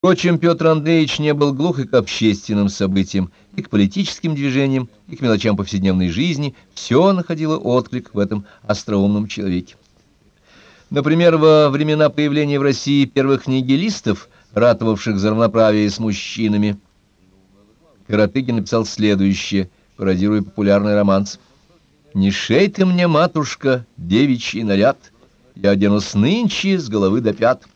Впрочем, Петр Андреевич не был глух и к общественным событиям, и к политическим движениям, и к мелочам повседневной жизни. Все находило отклик в этом остроумном человеке. Например, во времена появления в России первых нигилистов, ратовавших за равноправие с мужчинами, Каратыгин написал следующее, пародируя популярный романс. «Не шей ты мне, матушка, девичий наряд, я оденусь нынче с головы до пят».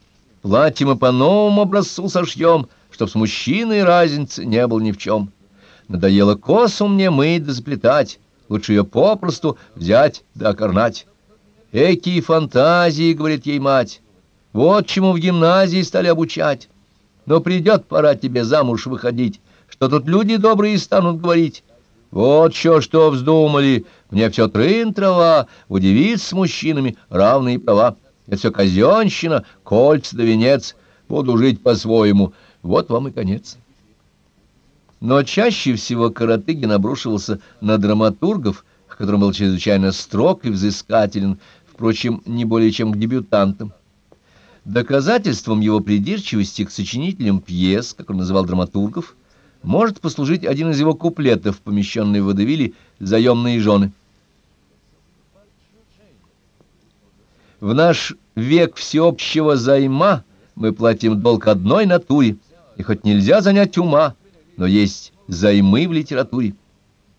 Платье мы по новому образцу сошьем, чтоб с мужчиной разницы не было ни в чем. Надоело косу мне мыть да заплетать, лучше ее попросту взять да окорнать. Экие фантазии, — говорит ей мать, — вот чему в гимназии стали обучать. Но придет пора тебе замуж выходить, что тут люди добрые станут говорить. Вот что, что вздумали, мне все трын трава, удивить с мужчинами равные права. Это все казенщина, кольца да венец. Буду жить по-своему. Вот вам и конец. Но чаще всего Каратыгин обрушивался на драматургов, к которым был чрезвычайно строг и взыскателен, впрочем, не более чем к дебютантам. Доказательством его придирчивости к сочинителям пьес, как он называл драматургов, может послужить один из его куплетов, помещенный в водевиле «Заемные жены». В наш век всеобщего займа мы платим долг одной натуре, и хоть нельзя занять ума, но есть займы в литературе.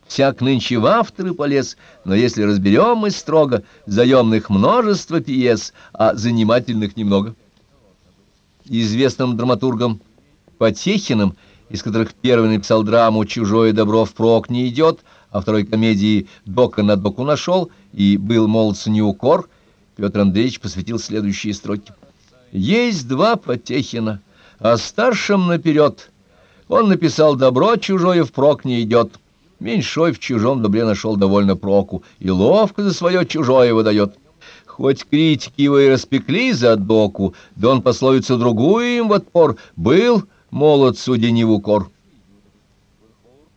Всяк нынче в авторы полез, но если разберем мы строго, заемных множество пьес, а занимательных немного. Известным драматургом Потехиным, из которых первый написал драму «Чужое добро впрок не идет», а второй комедии «Дока на доку нашел» и «Был молодцу не укор», Петр Андреевич посвятил следующие строки. «Есть два Потехина, а старшим наперед. Он написал «Добро чужое впрок не идет». Меньшой в чужом добре нашел довольно проку и ловко за свое чужое выдает. Хоть критики его и распекли за доку, да он пословицу другую им в отпор «Был молод судени в укор».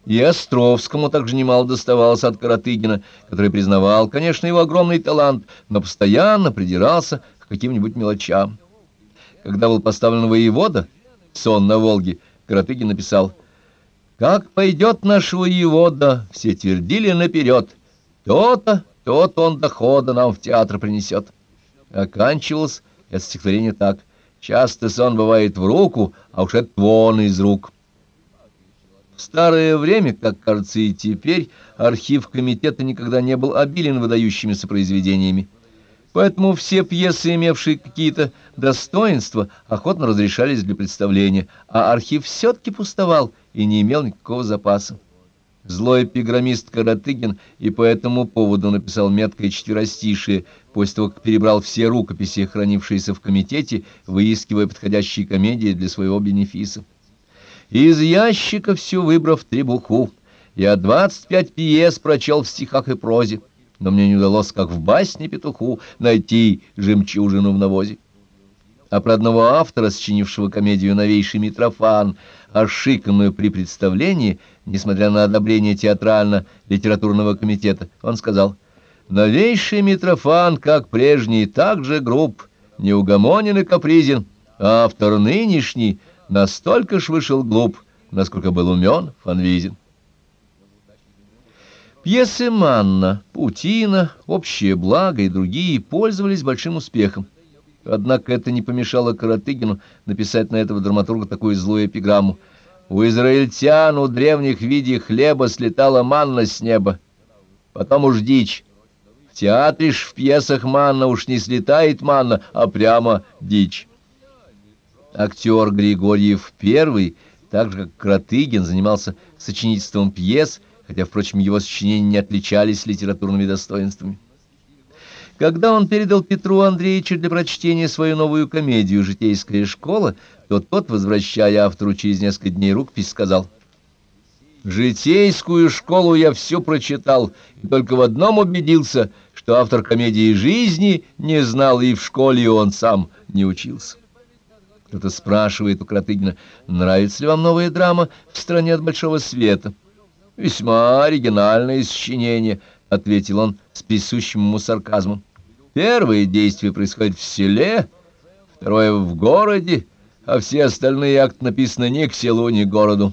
И Островскому также немало доставалось от Каратыгина, который признавал, конечно, его огромный талант, но постоянно придирался к каким-нибудь мелочам. Когда был поставлен воевода, сон на Волге, Каратыгин написал «Как пойдет наш воевода, все твердили наперед, то-то, то-то он дохода нам в театр принесет». Оканчивалось это стихотворение так «Часто сон бывает в руку, а уж это вон из рук». В старое время, как кажется и теперь, архив комитета никогда не был обилен выдающимися произведениями. Поэтому все пьесы, имевшие какие-то достоинства, охотно разрешались для представления, а архив все-таки пустовал и не имел никакого запаса. Злой эпиграммист Каратыгин и по этому поводу написал меткое четверостишие, после того, как перебрал все рукописи, хранившиеся в комитете, выискивая подходящие комедии для своего бенефиса. Из ящика всю выбрав требуху, я двадцать пять пьес прочел в стихах и прозе, но мне не удалось, как в басне петуху, найти жемчужину в навозе. А про одного автора, сочинившего комедию «Новейший Митрофан», ошиканную при представлении, несмотря на одобрение театрально-литературного комитета, он сказал «Новейший Митрофан, как прежний, так же груб, неугомонен и капризен, а автор нынешний — Настолько ж вышел глуп, насколько был умен Фанвизин. Пьесы «Манна», «Путина», «Общее благо» и другие пользовались большим успехом. Однако это не помешало Каратыгину написать на этого драматурга такую злую эпиграмму. «У израильтян у древних в виде хлеба слетала манна с неба, потом уж дичь. В театре ж в пьесах манна уж не слетает манна, а прямо дичь». Актер Григорьев I, так же как Кратыгин, занимался сочинительством пьес, хотя, впрочем, его сочинения не отличались литературными достоинствами. Когда он передал Петру Андреевичу для прочтения свою новую комедию «Житейская школа», то тот, возвращая автору через несколько дней рукопись, сказал «Житейскую школу я все прочитал, и только в одном убедился, что автор комедии жизни не знал, и в школе он сам не учился». Кто-то спрашивает у Кратыгина, нравится ли вам новая драма «В стране от большого света»? «Весьма оригинальное сочинение», — ответил он с присущим ему сарказмом. «Первое действие происходит в селе, второе — в городе, а все остальные акты написаны ни к селу, ни к городу.